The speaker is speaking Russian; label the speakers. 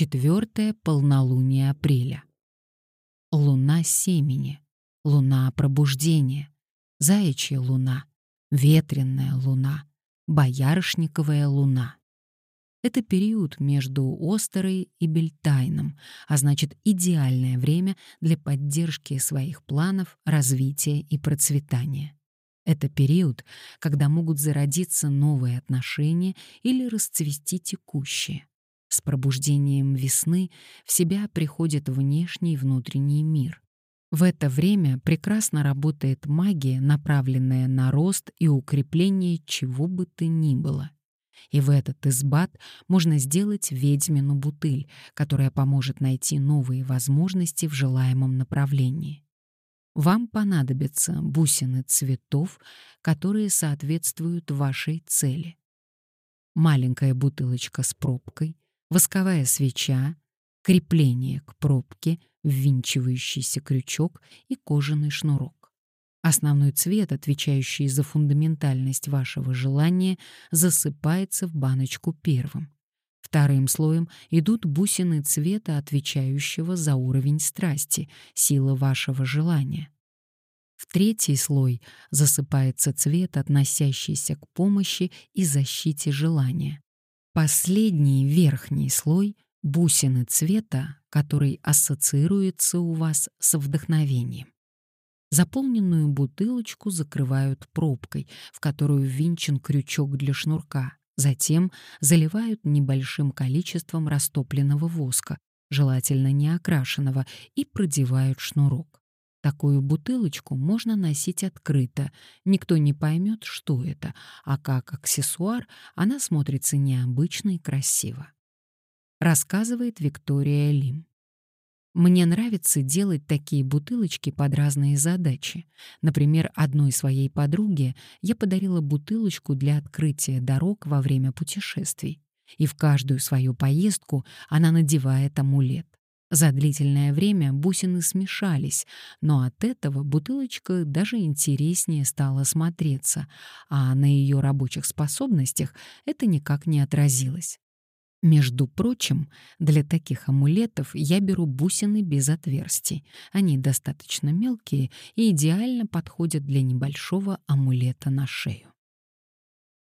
Speaker 1: Четвертое полнолуние апреля. Луна семени, луна пробуждения, заячья луна, ветренная луна, боярышниковая луна. Это период между Остерой и Бельтайном, а значит идеальное время для поддержки своих планов, развития и процветания. Это период, когда могут зародиться новые отношения или расцвести текущие. С пробуждением весны в себя приходит внешний и внутренний мир. В это время прекрасно работает магия, направленная на рост и укрепление чего бы то ни было. И в этот избат можно сделать ведьмину бутыль, которая поможет найти новые возможности в желаемом направлении. Вам понадобятся бусины цветов, которые соответствуют вашей цели. Маленькая бутылочка с пробкой, восковая свеча, крепление к пробке, ввинчивающийся крючок и кожаный шнурок. Основной цвет, отвечающий за фундаментальность вашего желания, засыпается в баночку первым. Вторым слоем идут бусины цвета, отвечающего за уровень страсти, сила вашего желания. В третий слой засыпается цвет, относящийся к помощи и защите желания. Последний верхний слой — бусины цвета, который ассоциируется у вас с вдохновением. Заполненную бутылочку закрывают пробкой, в которую ввинчен крючок для шнурка. Затем заливают небольшим количеством растопленного воска, желательно не окрашенного, и продевают шнурок. Такую бутылочку можно носить открыто, никто не поймет, что это, а как аксессуар она смотрится необычно и красиво. Рассказывает Виктория Лим. Мне нравится делать такие бутылочки под разные задачи. Например, одной своей подруге я подарила бутылочку для открытия дорог во время путешествий. И в каждую свою поездку она надевает амулет. За длительное время бусины смешались, но от этого бутылочка даже интереснее стала смотреться, а на ее рабочих способностях это никак не отразилось. Между прочим, для таких амулетов я беру бусины без отверстий. Они достаточно мелкие и идеально подходят для небольшого амулета на шею.